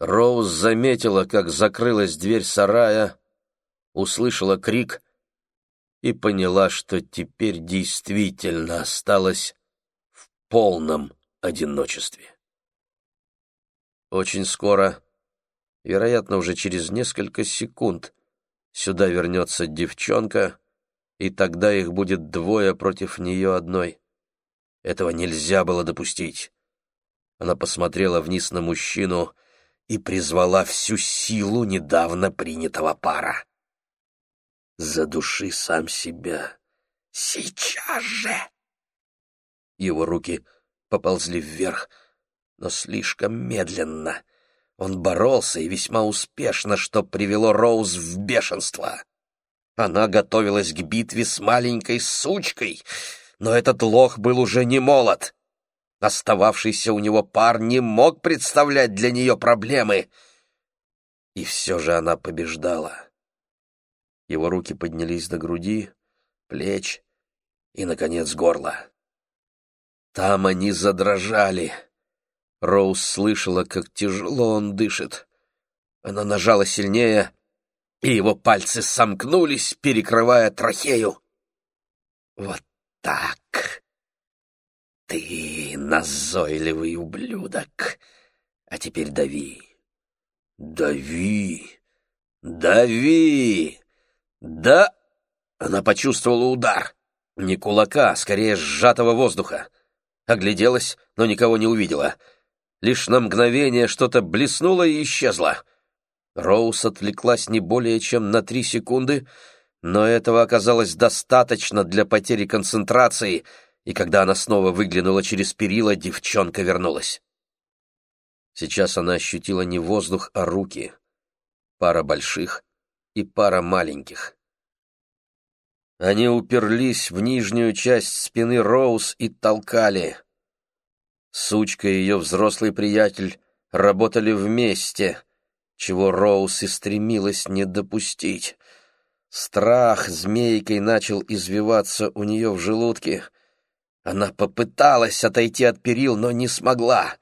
Роуз заметила, как закрылась дверь сарая, услышала крик и поняла, что теперь действительно осталась в полном одиночестве. Очень скоро, вероятно, уже через несколько секунд, сюда вернется девчонка, и тогда их будет двое против нее одной. Этого нельзя было допустить. Она посмотрела вниз на мужчину и призвала всю силу недавно принятого пара. «Задуши сам себя. Сейчас же!» Его руки поползли вверх, но слишком медленно. Он боролся и весьма успешно, что привело Роуз в бешенство. Она готовилась к битве с маленькой сучкой, но этот лох был уже не молод. Остававшийся у него пар не мог представлять для нее проблемы. И все же она побеждала. Его руки поднялись до груди, плеч и, наконец, горла. Там они задрожали. Роуз слышала, как тяжело он дышит. Она нажала сильнее, и его пальцы сомкнулись, перекрывая трахею. «Вот так!» «Ты назойливый ублюдок! А теперь дави! Дави! Дави! Да!» Она почувствовала удар. Не кулака, а скорее сжатого воздуха. Огляделась, но никого не увидела. Лишь на мгновение что-то блеснуло и исчезло. Роуз отвлеклась не более чем на три секунды, но этого оказалось достаточно для потери концентрации — и когда она снова выглянула через перила, девчонка вернулась. Сейчас она ощутила не воздух, а руки. Пара больших и пара маленьких. Они уперлись в нижнюю часть спины Роуз и толкали. Сучка и ее взрослый приятель работали вместе, чего Роуз и стремилась не допустить. Страх змейкой начал извиваться у нее в желудке — она попыталась отойти от перил, но не смогла.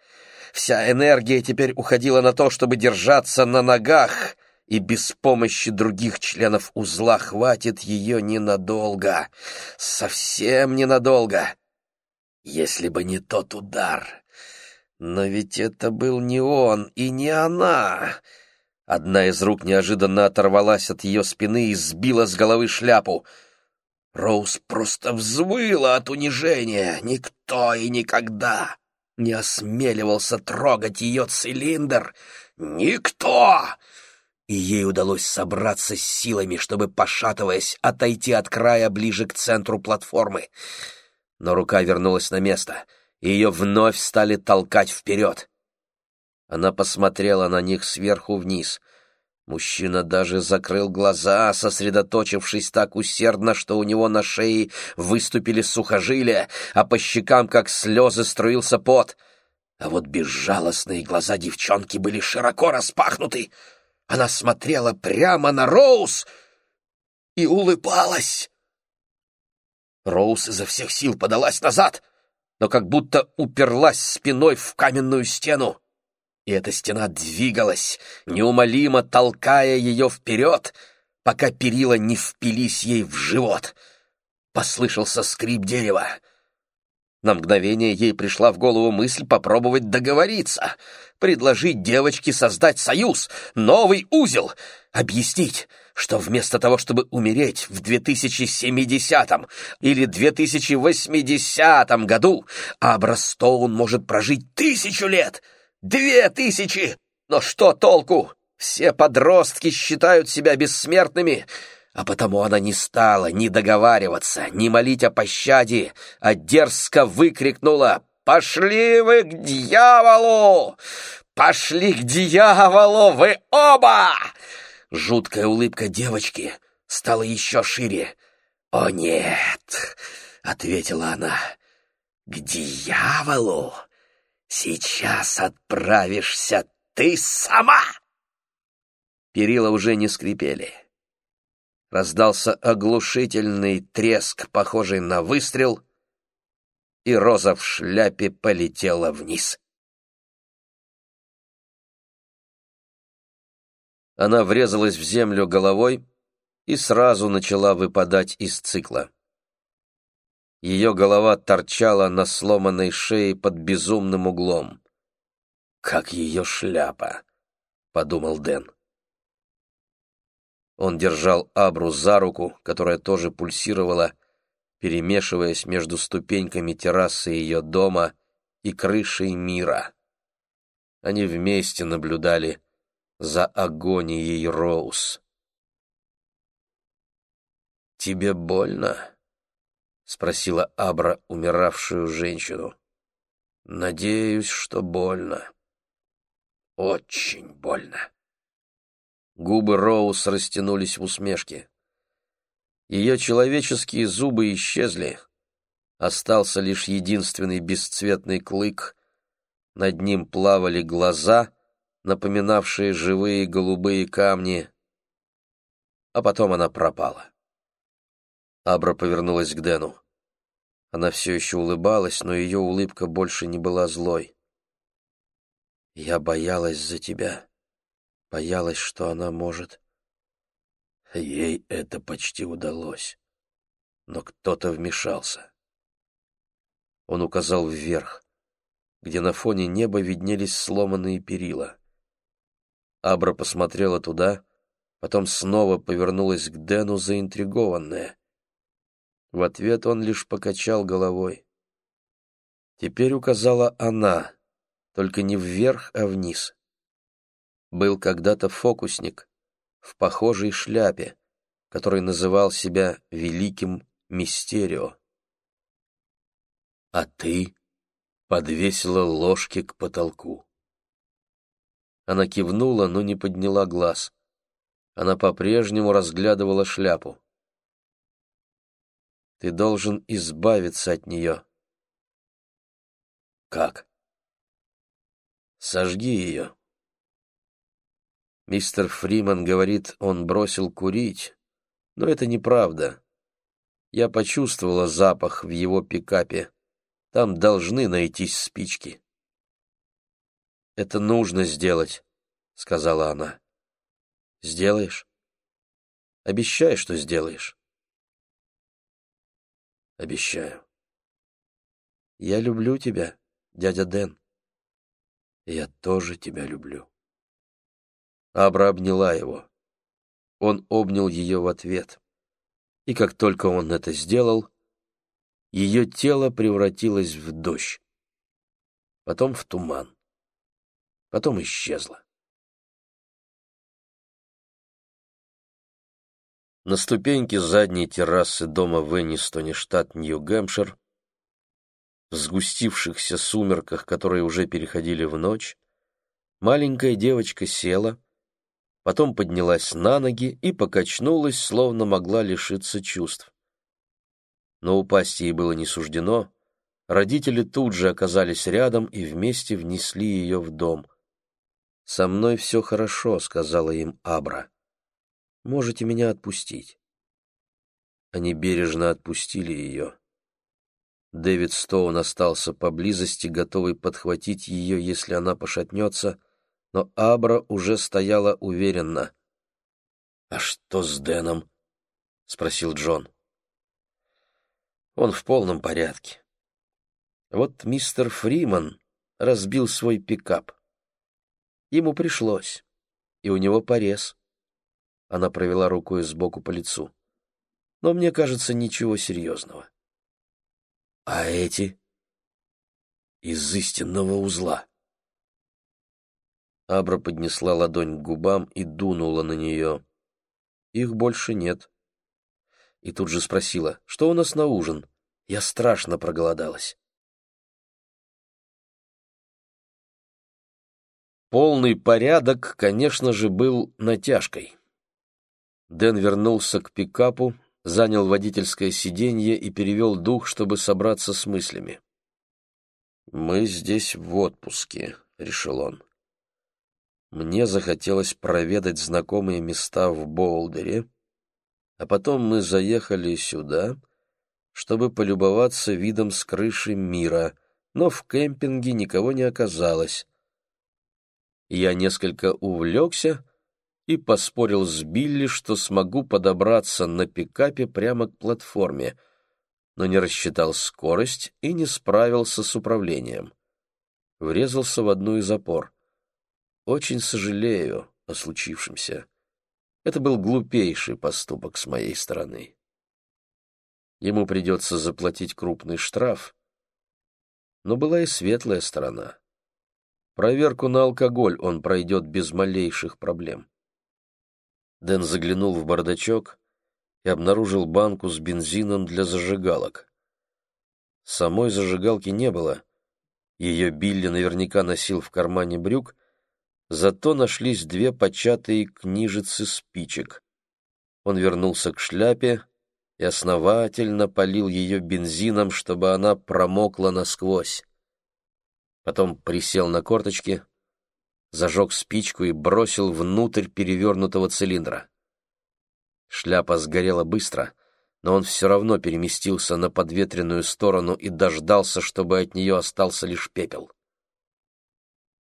Вся энергия теперь уходила на то, чтобы держаться на ногах, и без помощи других членов узла хватит ее ненадолго. Совсем ненадолго. Если бы не тот удар. Но ведь это был не он и не она. Одна из рук неожиданно оторвалась от ее спины и сбила с головы шляпу — Роуз просто взвыла от унижения. Никто и никогда не осмеливался трогать ее цилиндр. Никто! И ей удалось собраться с силами, чтобы, пошатываясь, отойти от края ближе к центру платформы. Но рука вернулась на место, и ее вновь стали толкать вперед. Она посмотрела на них сверху вниз — Мужчина даже закрыл глаза, сосредоточившись так усердно, что у него на шее выступили сухожилия, а по щекам, как слезы, струился пот. А вот безжалостные глаза девчонки были широко распахнуты. Она смотрела прямо на Роуз и улыбалась. Роуз изо всех сил подалась назад, но как будто уперлась спиной в каменную стену и эта стена двигалась, неумолимо толкая ее вперед, пока перила не впились ей в живот. Послышался скрип дерева. На мгновение ей пришла в голову мысль попробовать договориться, предложить девочке создать союз, новый узел, объяснить, что вместо того, чтобы умереть в 2070 или 2080 году, Абрастоун может прожить тысячу лет — Две тысячи! Но что толку? Все подростки считают себя бессмертными, а потому она не стала ни договариваться, ни молить о пощаде, а дерзко выкрикнула «Пошли вы к дьяволу! Пошли к дьяволу вы оба!» Жуткая улыбка девочки стала еще шире. «О нет!» — ответила она. «К дьяволу!» Сейчас отправишься ты сама!» Перила уже не скрипели. Раздался оглушительный треск, похожий на выстрел, и роза в шляпе полетела вниз. Она врезалась в землю головой и сразу начала выпадать из цикла. Ее голова торчала на сломанной шее под безумным углом. «Как ее шляпа!» — подумал Дэн. Он держал Абру за руку, которая тоже пульсировала, перемешиваясь между ступеньками террасы ее дома и крышей мира. Они вместе наблюдали за агонией Роуз. «Тебе больно?» — спросила Абра умиравшую женщину. «Надеюсь, что больно. Очень больно». Губы Роуз растянулись в усмешке. Ее человеческие зубы исчезли. Остался лишь единственный бесцветный клык. Над ним плавали глаза, напоминавшие живые голубые камни. А потом она пропала. Абра повернулась к Дэну. Она все еще улыбалась, но ее улыбка больше не была злой. «Я боялась за тебя. Боялась, что она может...» Ей это почти удалось. Но кто-то вмешался. Он указал вверх, где на фоне неба виднелись сломанные перила. Абра посмотрела туда, потом снова повернулась к Дэну заинтригованная. В ответ он лишь покачал головой. Теперь указала она, только не вверх, а вниз. Был когда-то фокусник, в похожей шляпе, который называл себя Великим Мистерио. А ты подвесила ложки к потолку. Она кивнула, но не подняла глаз. Она по-прежнему разглядывала шляпу. Ты должен избавиться от нее. Как? Сожги ее. Мистер Фриман говорит, он бросил курить, но это неправда. Я почувствовала запах в его пикапе. Там должны найтись спички. «Это нужно сделать», — сказала она. «Сделаешь? Обещай, что сделаешь». «Обещаю». «Я люблю тебя, дядя Дэн. Я тоже тебя люблю». Абра обняла его. Он обнял ее в ответ. И как только он это сделал, ее тело превратилось в дождь, потом в туман, потом исчезло. На ступеньке задней террасы дома в штат Нью-Гэмпшир, в сгустившихся сумерках, которые уже переходили в ночь, маленькая девочка села, потом поднялась на ноги и покачнулась, словно могла лишиться чувств. Но упасть ей было не суждено, родители тут же оказались рядом и вместе внесли ее в дом. «Со мной все хорошо», — сказала им Абра. «Можете меня отпустить». Они бережно отпустили ее. Дэвид Стоун остался поблизости, готовый подхватить ее, если она пошатнется, но Абра уже стояла уверенно. «А что с Дэном?» — спросил Джон. «Он в полном порядке. Вот мистер Фриман разбил свой пикап. Ему пришлось, и у него порез». Она провела рукой сбоку по лицу. «Но мне кажется, ничего серьезного». «А эти?» «Из истинного узла». Абра поднесла ладонь к губам и дунула на нее. Их больше нет. И тут же спросила, что у нас на ужин? Я страшно проголодалась. Полный порядок, конечно же, был натяжкой. Дэн вернулся к пикапу, занял водительское сиденье и перевел дух, чтобы собраться с мыслями. «Мы здесь в отпуске», — решил он. Мне захотелось проведать знакомые места в Болдере, а потом мы заехали сюда, чтобы полюбоваться видом с крыши мира, но в кемпинге никого не оказалось. Я несколько увлекся и поспорил с Билли, что смогу подобраться на пикапе прямо к платформе, но не рассчитал скорость и не справился с управлением. Врезался в одну из опор. Очень сожалею о случившемся. Это был глупейший поступок с моей стороны. Ему придется заплатить крупный штраф, но была и светлая сторона. Проверку на алкоголь он пройдет без малейших проблем. Дэн заглянул в бардачок и обнаружил банку с бензином для зажигалок. Самой зажигалки не было. Ее Билли наверняка носил в кармане брюк, зато нашлись две початые книжицы спичек. Он вернулся к шляпе и основательно полил ее бензином, чтобы она промокла насквозь. Потом присел на корточки, зажег спичку и бросил внутрь перевернутого цилиндра. Шляпа сгорела быстро, но он все равно переместился на подветренную сторону и дождался, чтобы от нее остался лишь пепел.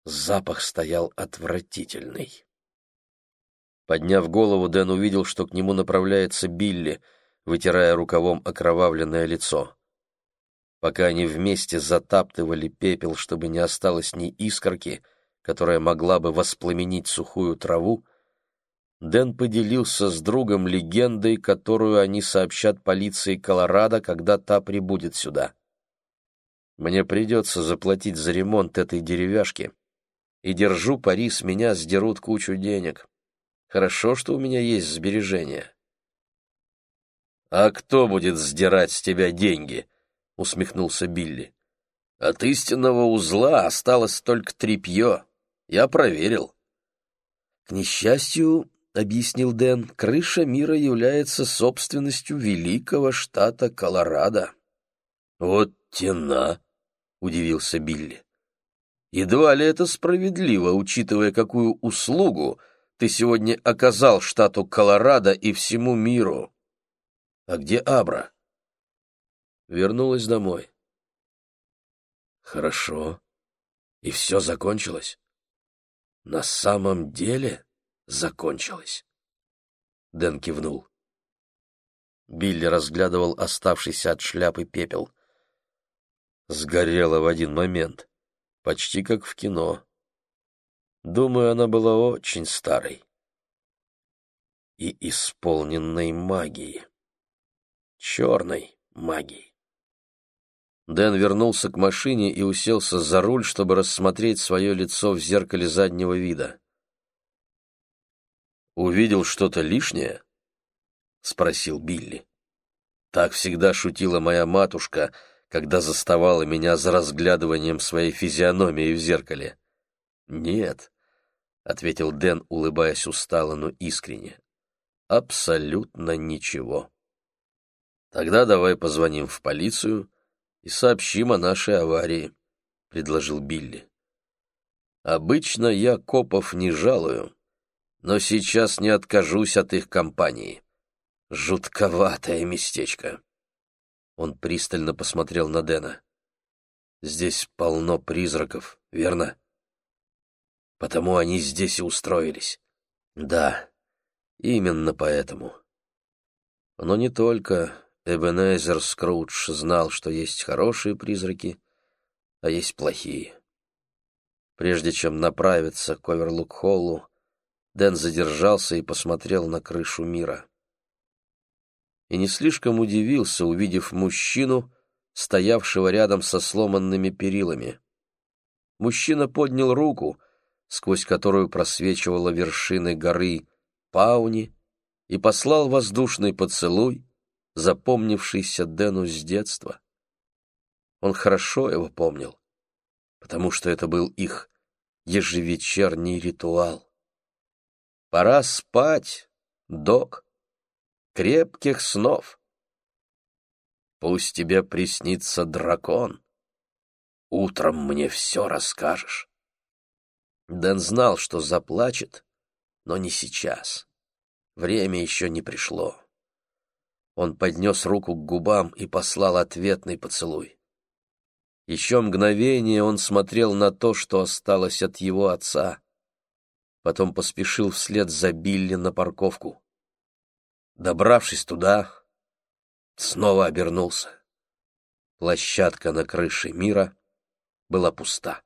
Запах стоял отвратительный. Подняв голову, Дэн увидел, что к нему направляется Билли, вытирая рукавом окровавленное лицо. Пока они вместе затаптывали пепел, чтобы не осталось ни искорки, которая могла бы воспламенить сухую траву, Дэн поделился с другом легендой, которую они сообщат полиции Колорадо, когда та прибудет сюда. «Мне придется заплатить за ремонт этой деревяшки», и держу пари, с меня сдерут кучу денег. Хорошо, что у меня есть сбережения. «А кто будет сдирать с тебя деньги?» — усмехнулся Билли. «От истинного узла осталось только тряпье. Я проверил». «К несчастью, — объяснил Дэн, — крыша мира является собственностью великого штата Колорадо». «Вот тена!» — удивился Билли. Едва ли это справедливо, учитывая, какую услугу ты сегодня оказал штату Колорадо и всему миру. А где Абра? Вернулась домой. Хорошо. И все закончилось? На самом деле закончилось? Дэн кивнул. Билли разглядывал оставшийся от шляпы пепел. Сгорело в один момент почти как в кино. Думаю, она была очень старой и исполненной магией. Черной магией. Дэн вернулся к машине и уселся за руль, чтобы рассмотреть свое лицо в зеркале заднего вида. «Увидел что-то лишнее?» — спросил Билли. Так всегда шутила моя матушка — когда заставала меня за разглядыванием своей физиономии в зеркале. «Нет», — ответил Дэн, улыбаясь устало, но искренне. «Абсолютно ничего». «Тогда давай позвоним в полицию и сообщим о нашей аварии», — предложил Билли. «Обычно я копов не жалую, но сейчас не откажусь от их компании. Жутковатое местечко». Он пристально посмотрел на Дэна. «Здесь полно призраков, верно? Потому они здесь и устроились. Да, именно поэтому. Но не только Эбенезер Скрудж знал, что есть хорошие призраки, а есть плохие. Прежде чем направиться к Оверлук-Холлу, Дэн задержался и посмотрел на крышу мира и не слишком удивился, увидев мужчину, стоявшего рядом со сломанными перилами. Мужчина поднял руку, сквозь которую просвечивала вершины горы Пауни, и послал воздушный поцелуй, запомнившийся Дэну с детства. Он хорошо его помнил, потому что это был их ежевечерний ритуал. «Пора спать, док», крепких снов. Пусть тебе приснится дракон. Утром мне все расскажешь. Дэн знал, что заплачет, но не сейчас. Время еще не пришло. Он поднес руку к губам и послал ответный поцелуй. Еще мгновение он смотрел на то, что осталось от его отца. Потом поспешил вслед за Билли на парковку. Добравшись туда, снова обернулся. Площадка на крыше мира была пуста.